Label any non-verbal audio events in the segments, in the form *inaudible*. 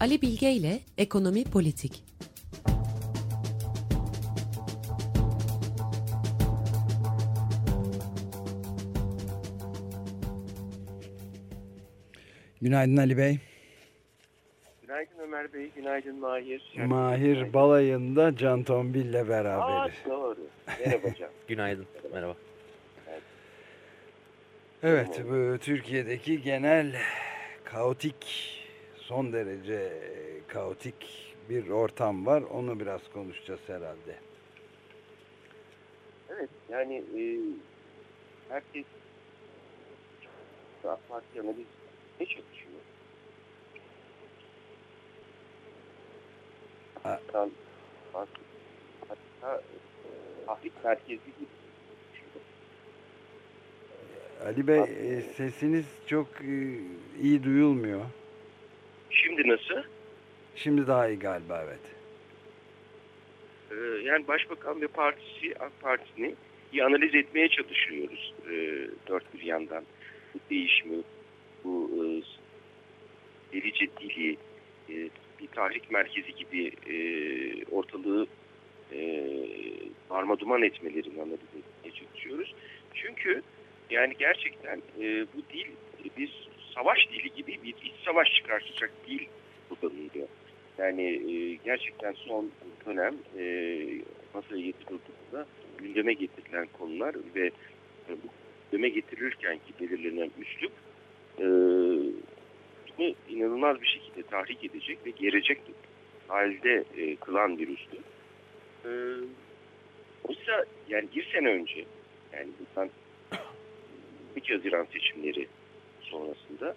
Ali Bilge ile Ekonomi Politik. Günaydın Ali Bey. Günaydın Ömer Bey, günaydın Mahir. Mahir Günaydın. balayında Can Tombil ile Aa, beraberiz. doğru. Merhaba Can. *laughs* Günaydın. Merhaba. Evet, bu Türkiye'deki genel kaotik, son derece kaotik bir ortam var. Onu biraz konuşacağız herhalde. evet, yani e, herkes AK Parti analiz ne çalışıyor? Ha. Hatta, hatta e, tahrik merkezi gibi. Ali Bey, e, sesiniz çok e, iyi duyulmuyor. Şimdi nasıl? Şimdi daha iyi galiba, evet. Ee, yani Başbakan ve partisi AK Parti'ni iyi analiz etmeye çalışıyoruz e, dört bir yandan. Bu değişimi, bu e, delice dili, e, bir tahrik merkezi gibi e, ortalığı e, darma duman etmelerini analiz etmeye çalışıyoruz. Çünkü yani gerçekten e, bu dil bir savaş dili gibi bir iç savaş çıkartacak dil kullanılıyor. Yani e, gerçekten son dönem e, masaya getirildiğinde gündeme getirilen konular ve e, bu gündeme getirilirken ki belirlenen üslup e, bunu inanılmaz bir şekilde tahrik edecek ve gelecek halde e, kılan bir üslup. E, oysa yani bir sene önce yani bundan 2 Haziran seçimleri sonrasında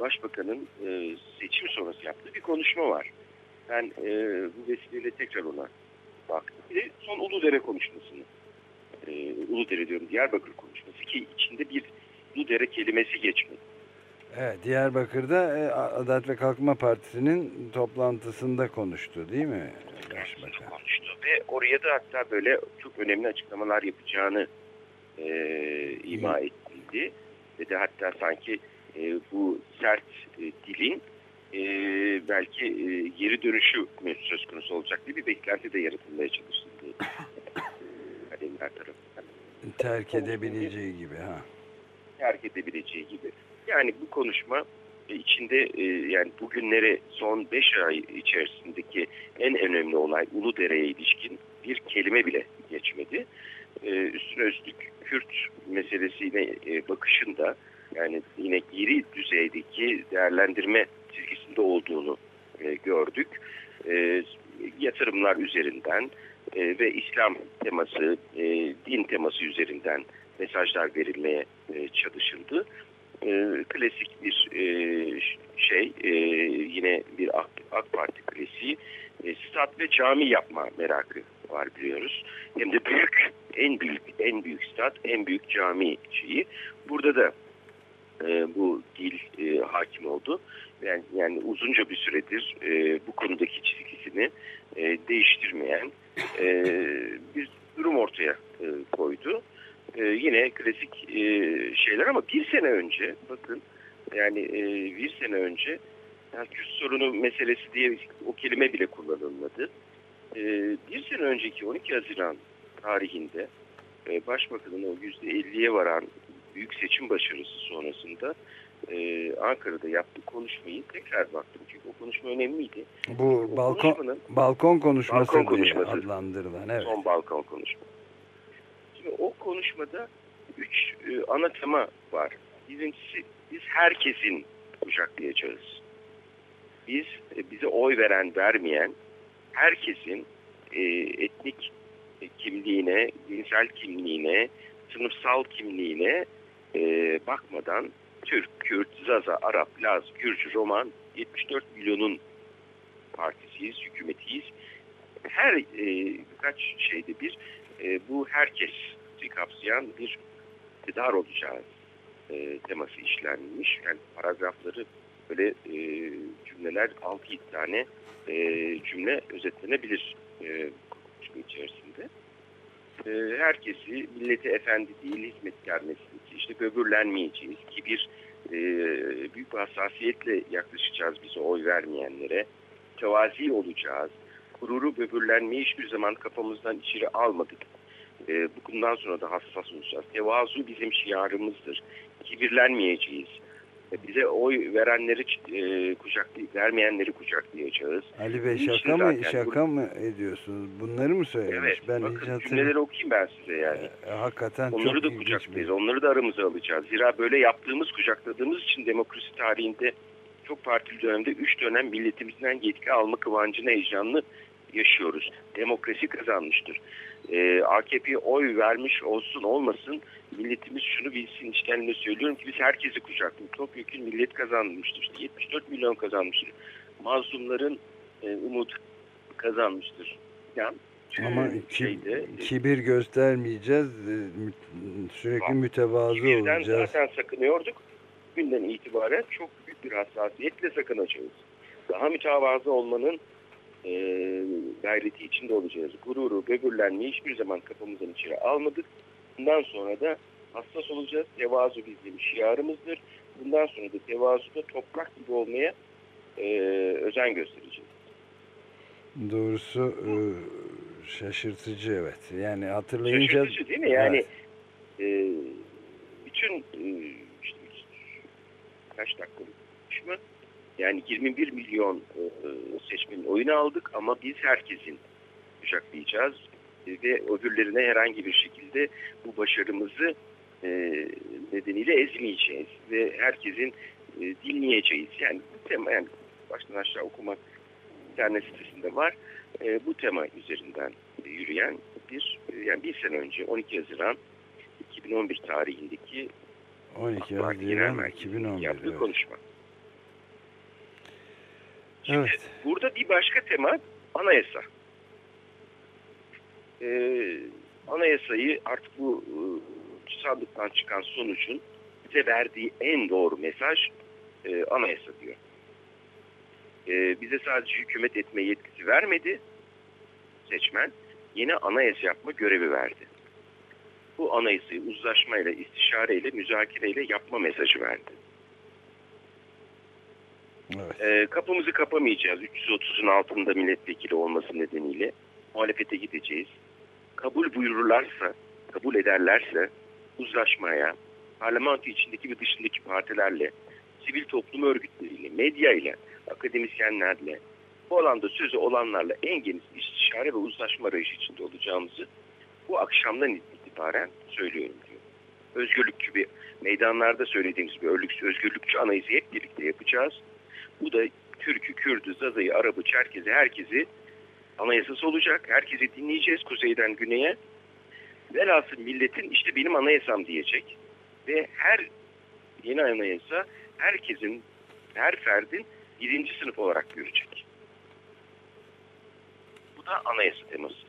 Başbakanın e, seçim sonrası yaptığı bir konuşma var. Ben e, bu vesileyle tekrar ona baktım. Bir de son Uludere konuşmasını. E, Uludere diyorum Diyarbakır konuşması ki içinde bir Uludere kelimesi geçmedi. Evet, Diyarbakır'da e, Adalet ve Kalkınma Partisi'nin toplantısında konuştu değil mi Başbakan? konuştu ve oraya da hatta böyle çok önemli açıklamalar yapacağını e, ima ettildi. Ve de hatta sanki e, bu sert e, dilin e, belki e, geri dönüşü söz konusu olacak diye bir beklenti de yaratılmaya çalışıldı. *laughs* Kalemler tarafından. Terk edebileceği gibi ha. terk edebileceği gibi. Yani bu konuşma içinde e, yani bugünlere son 5 ay içerisindeki en önemli olay Uludere'ye ilişkin bir kelime bile geçmedi. E, üstüne üstlük Kürt meselesine e, bakışında yani yine geri düzeydeki değerlendirme çizgisinde olduğunu e, gördük. Yatırımlar üzerinden ve İslam teması, din teması üzerinden mesajlar verilmeye çalışıldı. Klasik bir şey, yine bir AK, Parti klasiği, stat ve cami yapma merakı var biliyoruz. Hem de büyük, en büyük, en büyük stat, en büyük cami şeyi. Burada da e, bu dil e, hakim oldu. Yani, yani uzunca bir süredir e, bu konudaki çizgisini e, değiştirmeyen e, bir durum ortaya e, koydu. E, yine klasik e, şeyler ama bir sene önce bakın yani e, bir sene önce ya Kürt sorunu meselesi diye o kelime bile kullanılmadı. E, bir sene önceki 12 Haziran tarihinde e, Başbakanın o %50'ye varan büyük seçim başarısı sonrasında e, Ankara'da yaptığı konuşmayı tekrar baktım. Çünkü o konuşma önemliydi. Bu O balkon balkon konuşması Balkon konuşması. adlandırılan evet. son balkon konuşma. Şimdi o konuşmada üç e, ana tema var. Birincisi biz herkesin kucaklayacağız. Biz e, bize oy veren vermeyen herkesin e, etnik kimliğine, dinsel kimliğine, sınıfsal kimliğine e, bakmadan Türk, Kürt, Zaza, Arap, Laz, Gürcü, Roman 74 milyonun partisiyiz, hükümetiyiz. Her e, birkaç şeyde bir e, bu herkesi kapsayan bir iktidar olacağız e, teması işlenmiş. Yani paragrafları böyle e, cümleler 6-7 tane e, cümle özetlenebilir e, konuşma içerisinde. E, herkesi milleti efendi değil hizmetkar meselesi işte böbürlenmeyeceğiz ki bir e, büyük hassasiyetle yaklaşacağız bize oy vermeyenlere. Tevazi olacağız. Gururu böbürlenmeyi hiçbir zaman kafamızdan içeri almadık. E, bundan sonra da hassas olacağız. Tevazu bizim şiarımızdır. Kibirlenmeyeceğiz. E, bize oy verenleri e, kucaklı, vermeyenleri kucaklayacağız. Ali Bey şaka mı zaten şaka mı ediyorsunuz? Bunları mı söylemiş? Evet, ben bakın hatırlamıyorum. cümleleri okuyayım ben size yani. E, hakikaten Onları çok da kucaklayacağız. bir- Onları da aramıza alacağız. Zira böyle yaptığımız, kucakladığımız için demokrasi tarihinde çok partili dönemde 3 dönem milletimizden yetki alma kıvancını heyecanlı yaşıyoruz. Demokrasi kazanmıştır. Ee, AKP'ye oy vermiş olsun olmasın milletimiz şunu bilsin içtenle söylüyorum ki biz herkesi kucakladık. Topyekun millet kazanmıştır. İşte 74 milyon kazanmıştır. Mazlumların e, umut kazanmıştır. Yani Ama şeyde, e, kibir göstermeyeceğiz. e, Sürekli mütevazı olacağız. zaten sakınıyorduk. Günden itibaren çok büyük bir hassasiyetle sakınacağız. Daha mütevazı olmanın e, gayreti içinde olacağız. Gururu, böbürlenmeyi hiçbir zaman kafamızdan içeri almadık. Bundan sonra da hassas olacağız. Tevazu bizim şiarımızdır. Bundan sonra da tevazuda toprak gibi olmaya e, özen göstereceğiz. Doğrusu e, şaşırtıcı evet. Yani hatırlayınca Şaşırtıcı değil mi? Yani Evet. e, bütün e, işte kaç dakikalık konuşma yani 21 milyon e, seçmenin oyunu aldık ama biz herkesin kucaklayacağız E, ve öbürlerine herhangi bir şekilde bu başarımızı e, nedeniyle ezmeyeceğiz ve herkesin e, dinleyeceğiz. Yani bu tema yani baştan aşağı okumak internet sitesinde var. E, bu tema üzerinden e, yürüyen bir e, yani bir sene önce 12 Haziran 2011 tarihindeki 12 AK Parti Genel Haziran Merkezi'nin 2011 yaptığı evet. konuşma. Şimdi Evet. burada bir başka tema anayasa. Ee, anayasayı artık bu e, sandıktan çıkan sonucun bize verdiği en doğru mesaj e, anayasa diyor. E, bize sadece hükümet etme yetkisi vermedi seçmen, yeni anayasa yapma görevi verdi. Bu anayasayı uzlaşmayla, istişareyle, müzakereyle yapma mesajı verdi. Evet. E, kapımızı kapamayacağız 330'un altında milletvekili olması nedeniyle. Muhalefete gideceğiz. Kabul buyururlarsa, kabul ederlerse uzlaşmaya, parlamento içindeki ve dışındaki partilerle, sivil toplum örgütleriyle, medyayla, akademisyenlerle, bu alanda sözü olanlarla en geniş istişare ve uzlaşma arayışı içinde olacağımızı bu akşamdan itibaren söylüyorum diyor. Özgürlükçü bir meydanlarda söylediğimiz bir özgürlükçü, anayızı hep birlikte yapacağız. Bu da Türk'ü, Kürd'ü, Zaza'yı, Arap'ı, Çerkez'i, herkesi anayasası olacak. Herkesi dinleyeceğiz kuzeyden güneye. Velhasıl milletin işte benim anayasam diyecek. Ve her yeni anayasa herkesin, her ferdin birinci sınıf olarak görecek. Bu da anayasa teması.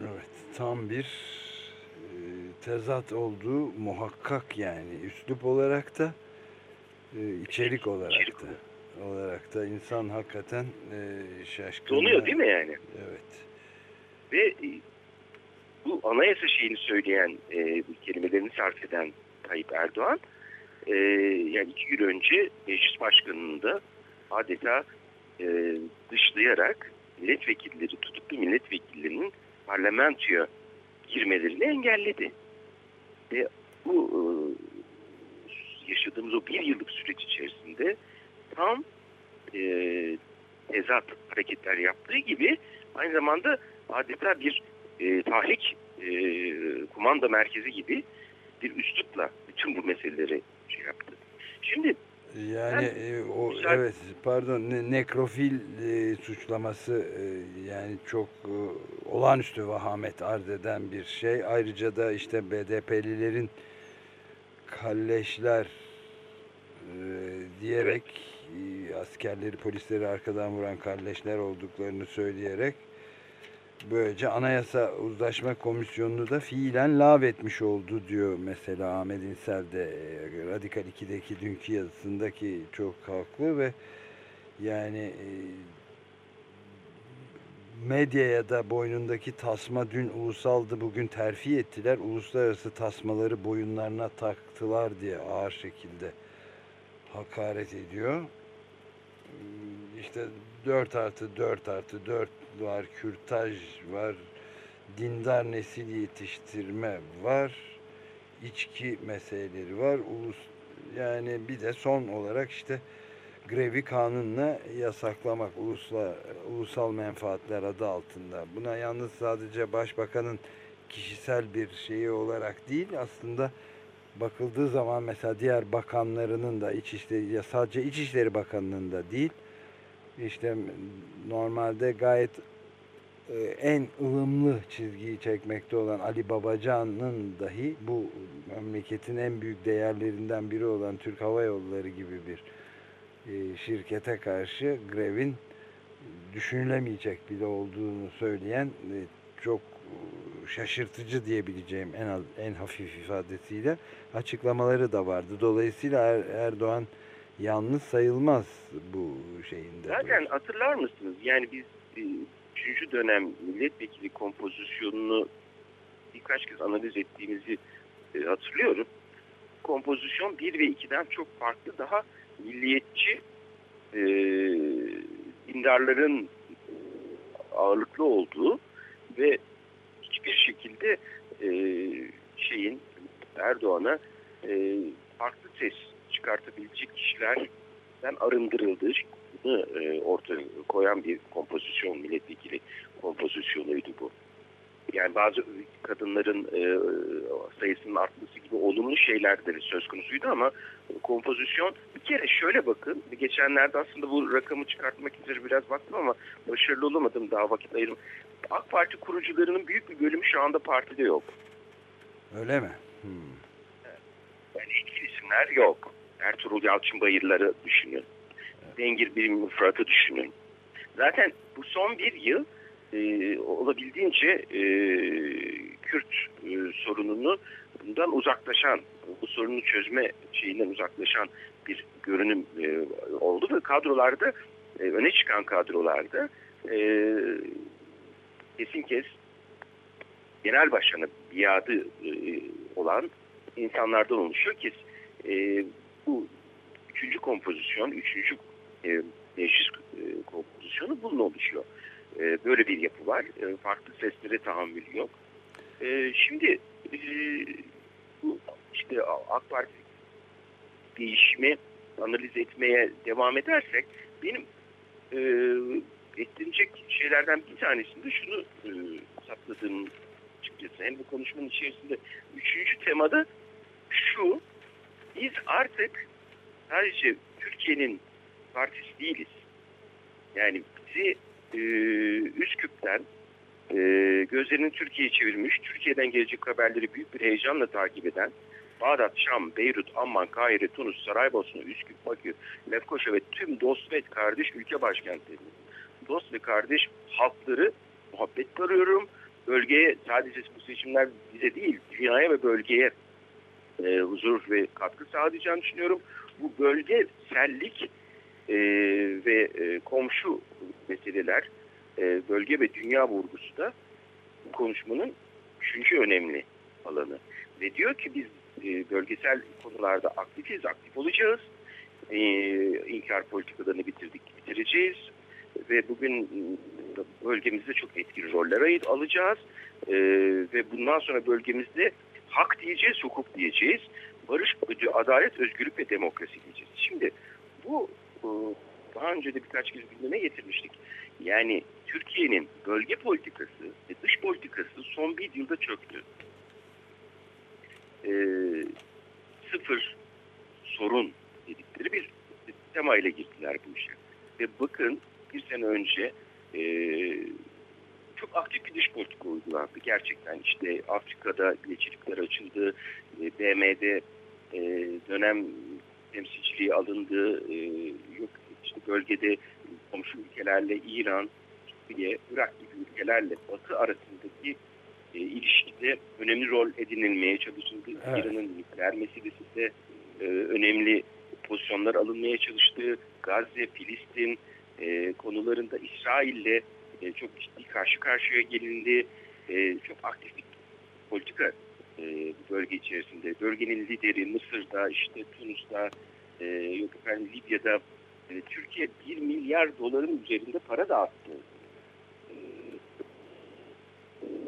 Evet. Tam bir e, tezat olduğu muhakkak yani. Üslup olarak da içerik olarak içerik da. Olarak da insan hakikaten e, şaşkın. Donuyor değil mi yani? Evet. Ve e, bu anayasa şeyini söyleyen, e, kelimelerini sarf eden Tayyip Erdoğan, e, yani iki gün önce meclis başkanını da adeta e, dışlayarak milletvekilleri, tutuklu milletvekillerinin parlamentoya girmelerini engelledi. Ve bu e, yaşadığımız o bir yıllık süreç içerisinde tam e, tezat hareketler yaptığı gibi aynı zamanda adeta bir e, tahrik e, kumanda merkezi gibi bir üslupla bütün bu meseleleri şey yaptı. Şimdi Yani e, o Müsaade- evet pardon ne- nekrofil e, suçlaması e, yani çok e, olağanüstü vahamet arz eden bir şey. Ayrıca da işte BDP'lilerin kalleşler e, diyerek e, askerleri polisleri arkadan vuran kalleşler olduklarını söyleyerek böylece Anayasa Uzlaşma Komisyonu'nu da fiilen lağvetmiş oldu diyor mesela Ahmet İnsel de. E, Radikal 2'deki dünkü yazısındaki çok haklı ve yani e, medyaya da boynundaki tasma dün ulusaldı bugün terfi ettiler. Uluslararası tasmaları boyunlarına taktılar diye ağır şekilde hakaret ediyor. İşte 4 artı 4 artı 4 var, kürtaj var, dindar nesil yetiştirme var, içki meseleleri var. Ulus yani bir de son olarak işte grevi kanunla yasaklamak ulusal, ulusal menfaatler adı altında. Buna yalnız sadece başbakanın kişisel bir şeyi olarak değil aslında bakıldığı zaman mesela diğer bakanlarının da İçişleri ya sadece İçişleri Bakanı'nın da değil işte normalde gayet e, en ılımlı çizgiyi çekmekte olan Ali Babacan'ın dahi bu memleketin en büyük değerlerinden biri olan Türk Hava Yolları gibi bir şirkete karşı grevin düşünülemeyecek bile olduğunu söyleyen e, çok şaşırtıcı diyebileceğim en az en hafif ifadesiyle açıklamaları da vardı. Dolayısıyla er, Erdoğan yalnız sayılmaz bu şeyinde. Zaten hatırlar mısınız? Yani biz üçüncü dönem milletvekili kompozisyonunu birkaç kez analiz ettiğimizi e, hatırlıyorum. Kompozisyon 1 ve 2'den çok farklı daha milliyetçi e, dindarların ağırlıklı olduğu ve hiçbir şekilde e, şeyin Erdoğan'a e, farklı ses çıkartabilecek kişilerden arındırıldığını e, ortaya koyan bir kompozisyon milletvekili kompozisyonuydu bu. Yani bazı kadınların e, sayısının artması gibi olumlu şeyler de söz konusuydu ama kompozisyon bir kere şöyle bakın. Geçenlerde aslında bu rakamı çıkartmak üzere biraz baktım ama başarılı olamadım daha vakit ayırım. AK Parti kurucularının büyük bir bölümü şu anda partide yok. Öyle mi? Hmm. Yani etkili isimler yok. Ertuğrul Yalçın Bayırları düşünün. Evet. Dengir Birim Fırat'ı düşünün. Zaten bu son bir yıl e, olabildiğince e, Kürt e, sorununu bundan uzaklaşan, bu sorunu çözme şeyinden uzaklaşan bir görünüm e, oldu ve kadrolarda e, öne çıkan kadrolarda e, kesin kez genel başkanı biadı e, olan insanlardan oluşuyor ki e, bu üçüncü kompozisyon, üçüncü e, meclis e, kompozisyonu bunun oluşuyor. E, böyle bir yapı var. E, farklı seslere tahammül yok. E, şimdi e, bu işte AK Parti değişimi analiz etmeye devam edersek benim e, ettirecek şeylerden bir tanesinde şunu e, saptadığım açıkçası hem bu konuşmanın içerisinde üçüncü temada şu biz artık sadece Türkiye'nin partisi değiliz. Yani bizi e, Üsküp'ten e, gözlerini Türkiye'ye çevirmiş, Türkiye'den gelecek haberleri büyük bir heyecanla takip eden Bağdat, Şam, Beyrut, Amman, Kahire, Tunus, Saraybosna, Üsküp, Bakü, Lefkoşa ve tüm dost ve kardeş ülke başkentleri. Dost ve kardeş halkları muhabbet arıyorum. Bölgeye sadece bu seçimler bize değil, dünyaya ve bölgeye e, huzur ve katkı sağlayacağını düşünüyorum. Bu bölgesellik e, ve e, komşu meseleler, e, bölge ve dünya vurgusu da bu konuşmanın üçüncü önemli alanı. Ve diyor ki biz e, bölgesel konularda aktifiz, aktif olacağız. E, inkar politikalarını bitirdik, bitireceğiz. Ve bugün bölgemizde çok etkili roller alacağız. E, ve bundan sonra bölgemizde hak diyeceğiz, hukuk diyeceğiz. Barış, adalet, özgürlük ve demokrasi diyeceğiz. Şimdi bu e, daha önce de birkaç kez gündeme getirmiştik. Yani Türkiye'nin bölge politikası ve dış politikası son bir yılda çöktü. E, sıfır sorun dedikleri bir temayla girdiler bu işe. Ve bakın bir sene önce e, çok aktif bir dış politika uygulandı gerçekten. işte Afrika'da geçilikler açıldı, e, BM'de e, dönem temsilciliği alındı, e, yok işte bölgede komşu ülkelerle İran, Suriye, Irak gibi ülkelerle Batı arasındaki e, ilişkide önemli rol edinilmeye çalışıldı. Evet. İran'ın nükleer meselesinde e, önemli pozisyonlar alınmaya çalıştı. Gazze, Filistin e, konularında İsrail'le e, çok ciddi karşı karşıya gelindi. E, çok aktif bir politika e, bölge içerisinde. Bölgenin lideri Mısır'da, işte Tunus'ta, e, yok efendim Libya'da e, Türkiye 1 milyar doların üzerinde para dağıttı. E,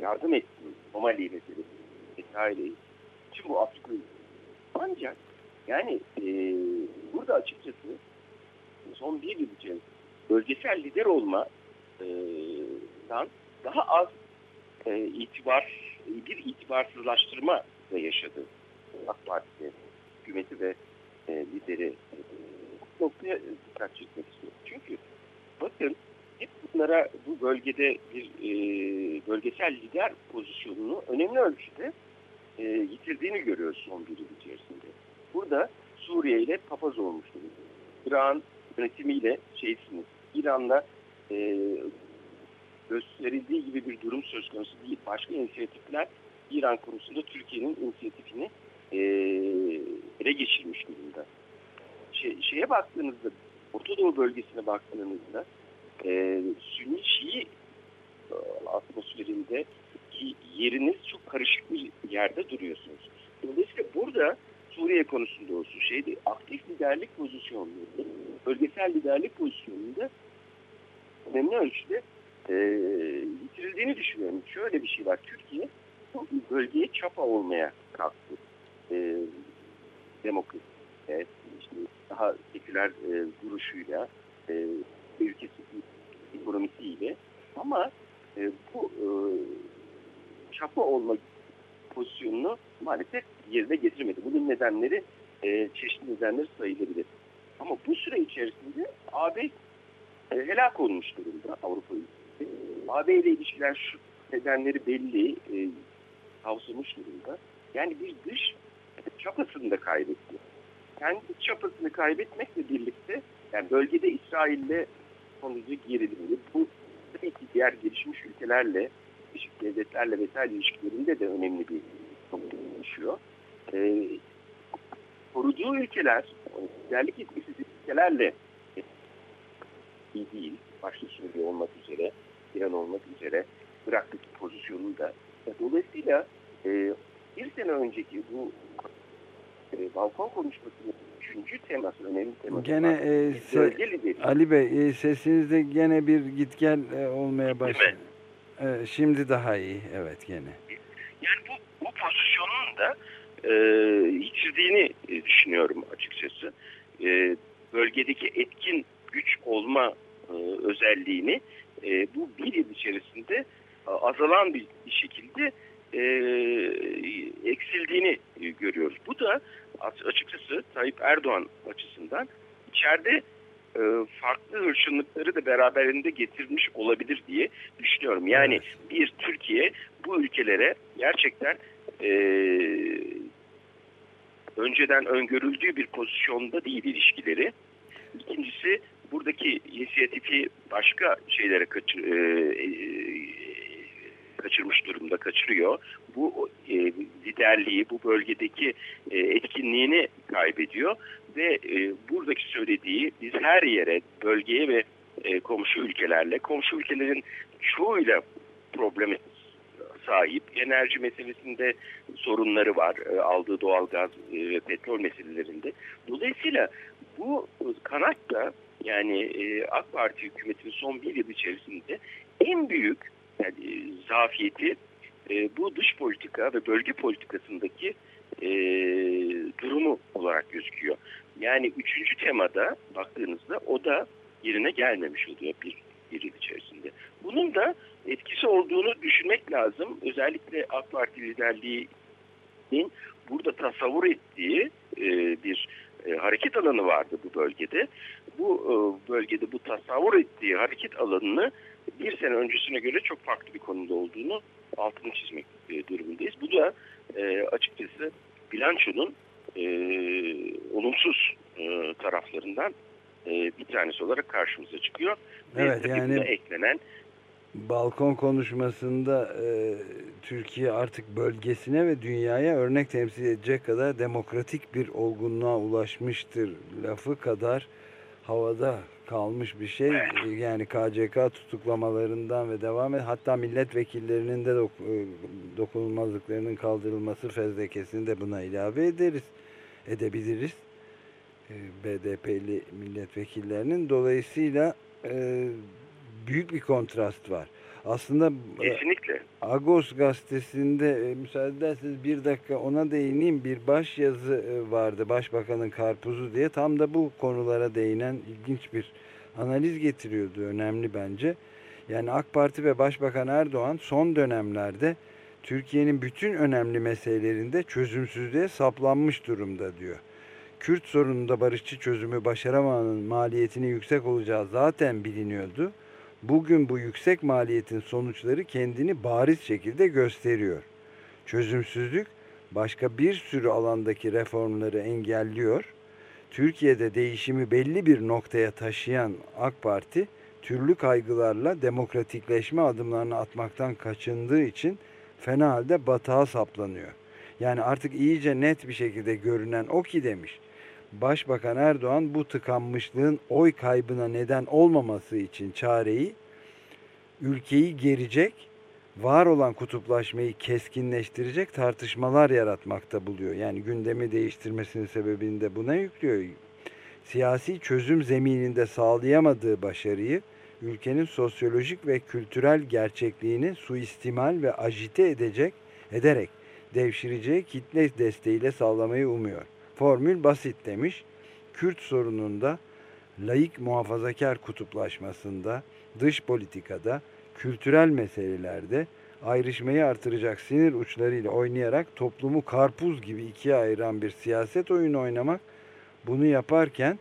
yardım etti. Somali meselesi vesaire. Tüm bu Afrika ancak yani e, burada açıkçası son bir yıl içerisinde bölgesel lider olma e, daha az e, itibar bir itibarsızlaştırma da yaşadı AK Parti hükümeti ve e, lideri noktaya dikkat çekmek istiyorum. Çünkü bakın hep bunlara bu bölgede bir e, bölgesel lider pozisyonunu önemli ölçüde e, yitirdiğini görüyoruz son bir yıl içerisinde. Burada Suriye ile papaz olmuş durumda. İran yönetimiyle şeysiniz. İran'la e, gösterildiği gibi bir durum söz konusu değil. Başka inisiyatifler İran konusunda Türkiye'nin inisiyatifini e, ele geçirmiş durumda. Şey, şeye baktığınızda, Orta Doğu bölgesine baktığınızda e, Sünni Şii e, atmosferinde yeriniz çok karışık bir yerde duruyorsunuz. Dolayısıyla burada Suriye konusunda olsun şeyde aktif liderlik pozisyonunda, bölgesel liderlik pozisyonunda önemli ölçüde e, yitirildiğini düşünüyorum. Şöyle bir şey var. Türkiye bu bölgeye çapa olmaya kalktı. E, demokrasi, evet, işte daha seküler e, duruşuyla, e, ülkesi ekonomisiyle ama e, bu e, çapa olma pozisyonunu maalesef yerine getirmedi. Bunun nedenleri e, çeşitli nedenleri sayılabilir. Ama bu süre içerisinde AB e, helak olmuş durumda Avrupa ülkesi. AB ile ilişkiler şu nedenleri belli, e, tavsamış durumda. Yani bir dış çapasını da kaybetti. Kendi çapasını kaybetmekle birlikte yani bölgede İsrail'le son derece gerilimli. Bu tabii ki diğer gelişmiş ülkelerle, gelişmiş devletlerle vesaire ilişkilerinde de önemli bir konu oluşuyor. Ee, koruduğu ülkeler, liderlik etmesi ülkelerle iyi değil. Başta Suriye olmak üzere, İran olmak üzere Irak'taki pozisyonu da. Dolayısıyla e, bir sene önceki bu e, balkon konuşmasının üçüncü teması, önemli teması. Gene e, se, Ali Bey e, sesinizde gene bir git gel e, olmaya başladı. E, şimdi daha iyi, evet gene. Yani bu, bu pozisyonun da e, yitirdiğini e, düşünüyorum açıkçası. E, bölgedeki etkin güç olma e, özelliğini e, bu bir yıl içerisinde e, azalan bir, şekilde e, eksildiğini e, görüyoruz. Bu da açıkçası Tayyip Erdoğan açısından içeride e, farklı hırçınlıkları da beraberinde getirmiş olabilir diye düşünüyorum. Yani bir Türkiye bu ülkelere gerçekten e, önceden öngörüldüğü bir pozisyonda değil ilişkileri. İkincisi buradaki inisiyatifi başka şeylere kaçır, e, e, kaçırmış durumda, kaçırıyor. Bu e, liderliği, bu bölgedeki e, etkinliğini kaybediyor ve e, buradaki söylediği biz her yere, bölgeye ve e, komşu ülkelerle, komşu ülkelerin çoğuyla problemi sahip. Enerji meselesinde sorunları var. E, aldığı doğal gaz e, ve petrol meselelerinde. Dolayısıyla bu kanat da yani e, AK Parti hükümetinin son bir yıl içerisinde en büyük yani, zafiyeti e, bu dış politika ve bölge politikasındaki e, durumu olarak gözüküyor. Yani üçüncü temada baktığınızda o da yerine gelmemiş oluyor bir, bir yıl içerisinde. Bunun da etkisi olduğunu düşünmek lazım. Özellikle AK Parti liderliğinin burada tasavvur ettiği e, bir e, hareket alanı vardı bu bölgede. Bu e, bölgede bu tasavvur ettiği hareket alanını bir sene öncesine göre çok farklı bir konuda olduğunu altını çizmek e, durumundayız. Bu da e, açıkçası bilançonun e, olumsuz e, taraflarından e, bir tanesi olarak karşımıza çıkıyor. Evet Ve yani eklenen balkon konuşmasında e, Türkiye artık bölgesine ve dünyaya örnek temsil edecek kadar demokratik bir olgunluğa ulaşmıştır lafı kadar havada kalmış bir şey. Yani KCK tutuklamalarından ve devam et. Hatta milletvekillerinin de dok e, dokunulmazlıklarının kaldırılması fezlekesini de buna ilave ederiz. Edebiliriz. e, BDP'li milletvekillerinin. Dolayısıyla e, büyük bir kontrast var. Aslında e, kesinlikle Agos gazetesinde e, müsaade ederseniz bir dakika ona değineyim. Bir baş yazı e, vardı Başbakanın karpuzu diye. Tam da bu konulara değinen ilginç bir analiz getiriyordu. Önemli bence. Yani AK Parti ve Başbakan Erdoğan son dönemlerde Türkiye'nin bütün önemli meselelerinde çözümsüzlüğe saplanmış durumda diyor. Kürt sorununda barışçı çözümü başaramamanın maliyetinin yüksek olacağı zaten biliniyordu. Bugün bu yüksek maliyetin sonuçları kendini bariz şekilde gösteriyor. Çözümsüzlük başka bir sürü alandaki reformları engelliyor. Türkiye'de değişimi belli bir noktaya taşıyan AK Parti türlü kaygılarla demokratikleşme adımlarını atmaktan kaçındığı için fena halde batağa saplanıyor. Yani artık iyice net bir şekilde görünen o ki demiş. Başbakan Erdoğan bu tıkanmışlığın oy kaybına neden olmaması için çareyi ülkeyi gerecek, var olan kutuplaşmayı keskinleştirecek tartışmalar yaratmakta buluyor. Yani gündemi değiştirmesinin sebebini de buna yüklüyor. Siyasi çözüm zemininde sağlayamadığı başarıyı ülkenin sosyolojik ve kültürel gerçekliğini suistimal ve ajite edecek ederek devşireceği kitle desteğiyle sağlamayı umuyor. Formül basit demiş. Kürt sorununda laik muhafazakar kutuplaşmasında, dış politikada, kültürel meselelerde ayrışmayı artıracak sinir uçlarıyla oynayarak toplumu karpuz gibi ikiye ayıran bir siyaset oyunu oynamak, bunu yaparken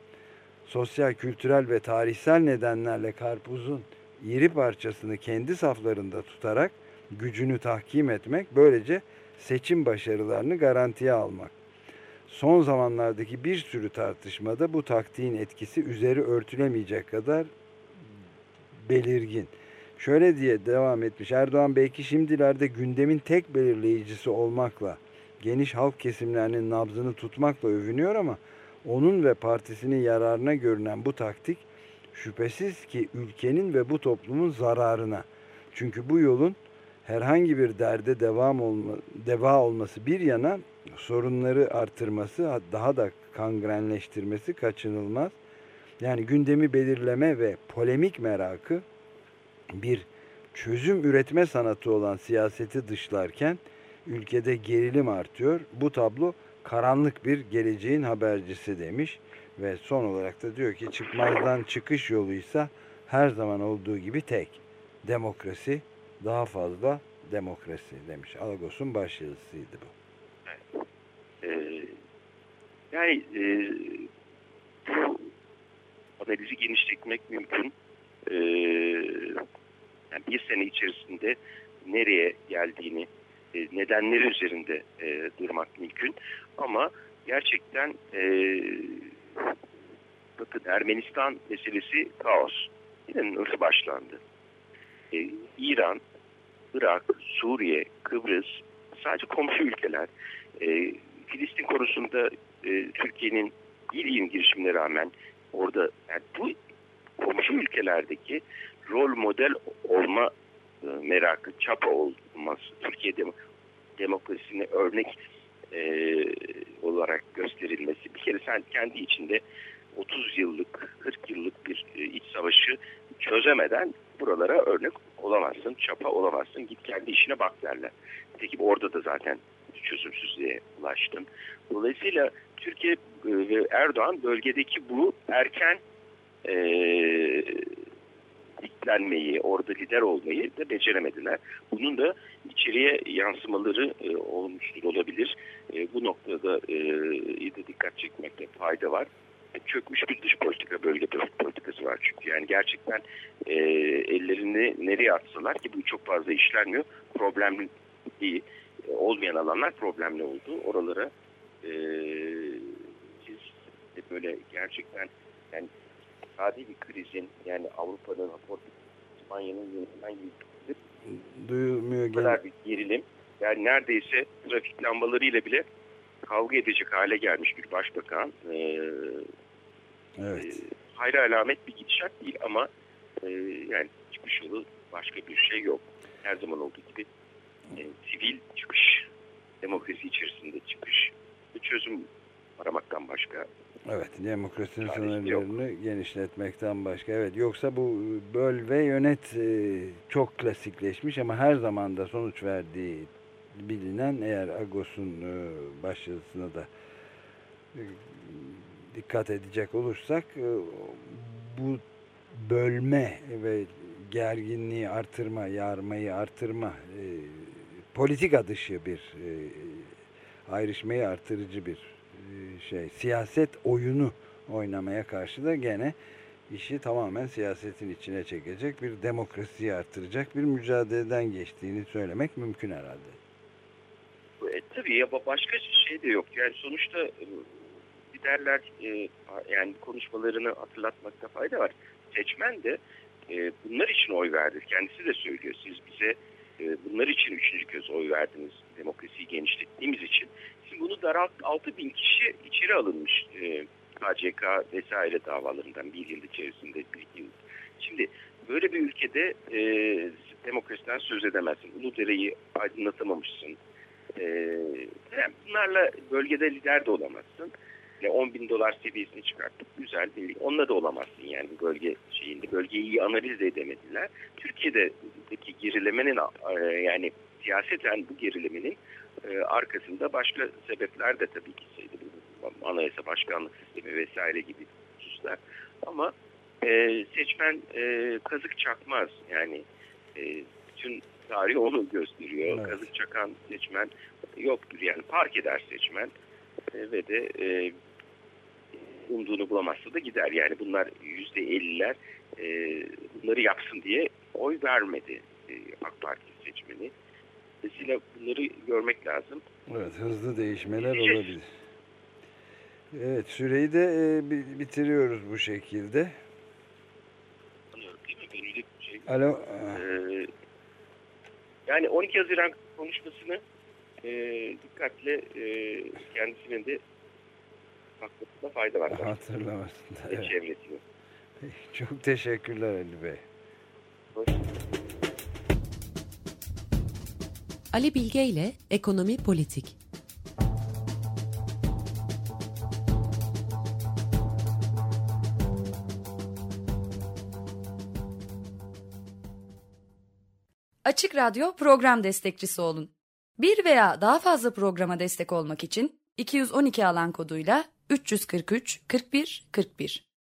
sosyal, kültürel ve tarihsel nedenlerle karpuzun iri parçasını kendi saflarında tutarak gücünü tahkim etmek, böylece seçim başarılarını garantiye almak. Son zamanlardaki bir sürü tartışmada bu taktiğin etkisi üzeri örtülemeyecek kadar belirgin. Şöyle diye devam etmiş. Erdoğan belki şimdilerde gündemin tek belirleyicisi olmakla, geniş halk kesimlerinin nabzını tutmakla övünüyor ama onun ve partisinin yararına görünen bu taktik şüphesiz ki ülkenin ve bu toplumun zararına. Çünkü bu yolun herhangi bir derde devam olma, deva olması bir yana sorunları artırması daha da kangrenleştirmesi kaçınılmaz. Yani gündemi belirleme ve polemik merakı bir çözüm üretme sanatı olan siyaseti dışlarken ülkede gerilim artıyor. Bu tablo karanlık bir geleceğin habercisi demiş ve son olarak da diyor ki çıkmazdan çıkış yoluysa her zaman olduğu gibi tek demokrasi daha fazla demokrasi demiş. Alagos'un başyazısıydı bu. Ee, yani e, bu analizi genişletmek mümkün. Ee, yani bir sene içerisinde nereye geldiğini, e, nedenleri üzerinde e, durmak mümkün. Ama gerçekten e, bakın Ermenistan meselesi kaos. Öyle başlandı. E, İran, Irak, Suriye, Kıbrıs sadece komşu ülkeler. E, Filistin konusunda e, Türkiye'nin iyi girişimine rağmen orada yani bu komşu ülkelerdeki rol model olma e, merakı, çapa olması, Türkiye dem demokrasisine örnek e, olarak gösterilmesi. Bir kere sen kendi içinde 30 yıllık, 40 yıllık bir e, iç savaşı çözemeden buralara örnek olamazsın, çapa olamazsın. Git kendi işine bak derler. Peki orada da zaten çözümsüzlüğe ulaştın. Dolayısıyla Türkiye e, ve Erdoğan bölgedeki bu erken e, diklenmeyi, orada lider olmayı da beceremediler. Bunun da içeriye yansımaları e, olmuştur olabilir. E, bu noktada e, de dikkat çekmekte fayda var. E, çökmüş bir dış politika, bölge politikası var çünkü. Yani gerçekten e, ellerini nereye atsalar ki bu çok fazla işlenmiyor. Problemli değil. Olmayan alanlar problemli oldu. Oralara e, siz böyle gerçekten yani iktisadi bir krizin yani Avrupa'nın, İspanya'nın yönetilen gibi duyulmuyor. Bu kadar bir gerilim. Yani neredeyse trafik lambalarıyla bile kavga edecek hale gelmiş bir başbakan. Ee, evet. E, hayra alamet bir gidişat değil ama e, yani çıkış yolu başka bir şey yok. Her zaman olduğu gibi e, sivil çıkış, demokrasi içerisinde çıkış, çözüm aramaktan başka Evet, demokrasinin sınırlarını genişletmekten başka. Evet, yoksa bu böl ve yönet e, çok klasikleşmiş ama her zaman da sonuç verdiği bilinen eğer Agos'un e, başyazısına da e, dikkat edecek olursak bu bölme ve gerginliği artırma, yarmayı artırma politika dışı bir ayrışmayı artırıcı bir e, şey siyaset oyunu oynamaya karşı da gene işi tamamen siyasetin içine çekecek bir demokrasiyi artıracak bir mücadeleden geçtiğini söylemek mümkün herhalde. E, tabii ya başka şey de yok. Yani sonuçta e, liderler e, yani konuşmalarını hatırlatmakta fayda var. Seçmen de e, bunlar için oy verdi. Kendisi de söylüyor. Siz bize e, bunlar için üçüncü kez oy verdiniz. Demokrasiyi genişlettiğimiz için. Şimdi bunu daralt 6 bin kişi içeri alınmış e, KCK vesaire davalarından bir yıl içerisinde bir yıl. Şimdi böyle bir ülkede e, demokrasiden söz edemezsin. Uludere'yi aydınlatamamışsın. E, yani bunlarla bölgede lider de olamazsın. Yani 10 bin dolar seviyesini çıkarttık. Güzel bir Onunla da olamazsın yani bölge şeyinde. Bölgeyi iyi analiz de edemediler. Türkiye'deki gerilemenin e, yani siyaseten bu gerilemenin e, arkasında başka sebepler de tabii ki şeydi. Anayasa başkanlık sistemi vesaire gibi hususlar. Ama e, seçmen e, kazık çakmaz. Yani e, bütün tarih onu gösteriyor. Evet. Kazık çakan seçmen yoktur. Yani park eder seçmen e, ve de e, umduğunu bulamazsa da gider. Yani bunlar yüzde elliler e, bunları yapsın diye oy vermedi e, AK Parti seçmeni. Dolayısıyla bunları görmek lazım. Evet hızlı değişmeler olabilir. Evet süreyi de e, bitiriyoruz bu şekilde. Anlıyorum değil mi? Ben öyle bir şey. Alo. Ee, yani 12 Haziran konuşmasını e, dikkatle e, kendisinin de bakmasında fayda var. *laughs* Hatırlamasında. Evet. Çevresini. Çok teşekkürler Ali Bey. Hoş Ali Bilge ile Ekonomi Politik Açık Radyo program destekçisi olun. Bir veya daha fazla programa destek olmak için 212 alan koduyla 343 41 41